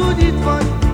Most, hogy itt vagy,